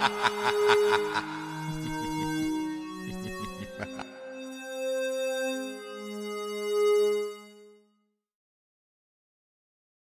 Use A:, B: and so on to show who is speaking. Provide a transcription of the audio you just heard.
A: ha ha ha ha ha ha